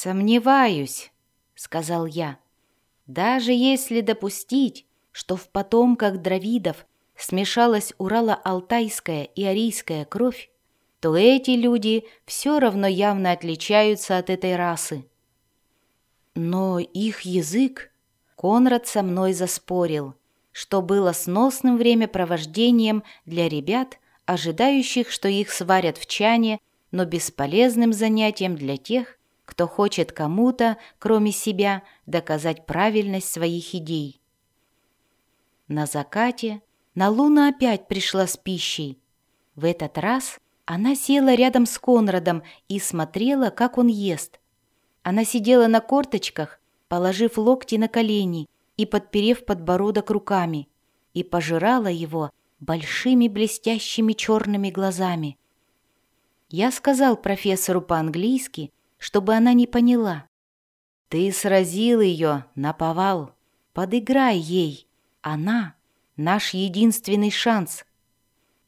«Сомневаюсь», — сказал я. «Даже если допустить, что в потомках дравидов смешалась Урало-Алтайская и Арийская кровь, то эти люди все равно явно отличаются от этой расы. Но их язык Конрад со мной заспорил, что было сносным времяпровождением для ребят, ожидающих, что их сварят в чане, но бесполезным занятием для тех, кто хочет кому-то, кроме себя, доказать правильность своих идей. На закате на Луна опять пришла с пищей. В этот раз она села рядом с Конрадом и смотрела, как он ест. Она сидела на корточках, положив локти на колени и подперев подбородок руками, и пожирала его большими блестящими черными глазами. Я сказал профессору по-английски, чтобы она не поняла. «Ты сразил ее, наповал. Подыграй ей. Она — наш единственный шанс.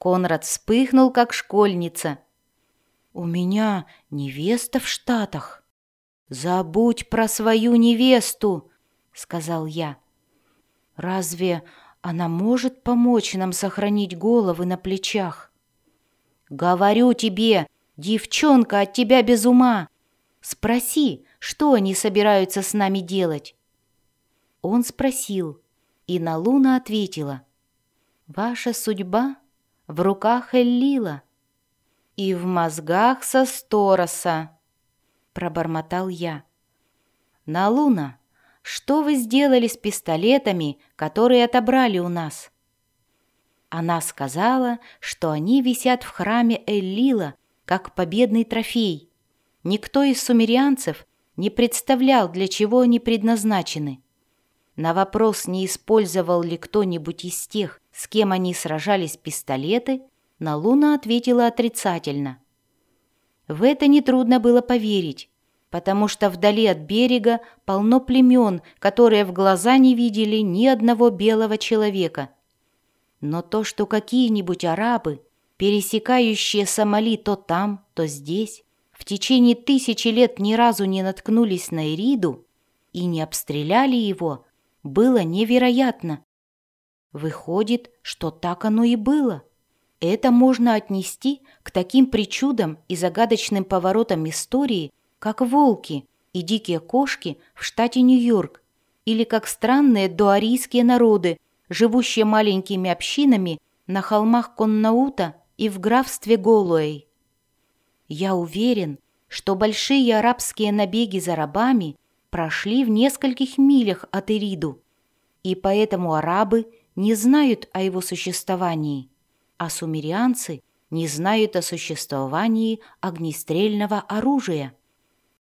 Конрад вспыхнул, как школьница. «У меня невеста в Штатах». «Забудь про свою невесту», — сказал я. «Разве она может помочь нам сохранить головы на плечах?» «Говорю тебе, девчонка от тебя без ума. Спроси, что они собираются с нами делать?» Он спросил, и Налуна ответила. «Ваша судьба в руках Эллила и в мозгах Состороса, пробормотал я. На Луна, что вы сделали с пистолетами, которые отобрали у нас? Она сказала, что они висят в храме Эллила, как победный трофей. Никто из сумерианцев не представлял, для чего они предназначены. На вопрос, не использовал ли кто-нибудь из тех, с кем они сражались пистолеты, Налуна ответила отрицательно. В это нетрудно было поверить, потому что вдали от берега полно племен, которые в глаза не видели ни одного белого человека. Но то, что какие-нибудь арабы, пересекающие Сомали то там, то здесь, в течение тысячи лет ни разу не наткнулись на Ириду и не обстреляли его, было невероятно. Выходит, что так оно и было. Это можно отнести к таким причудам и загадочным поворотам истории, как волки и дикие кошки в штате Нью-Йорк, или как странные дуарийские народы, живущие маленькими общинами на холмах Коннаута и в графстве Голуэй. Я уверен, что большие арабские набеги за рабами прошли в нескольких милях от Ириду, и поэтому арабы – не знают о его существовании, а сумерианцы не знают о существовании огнестрельного оружия.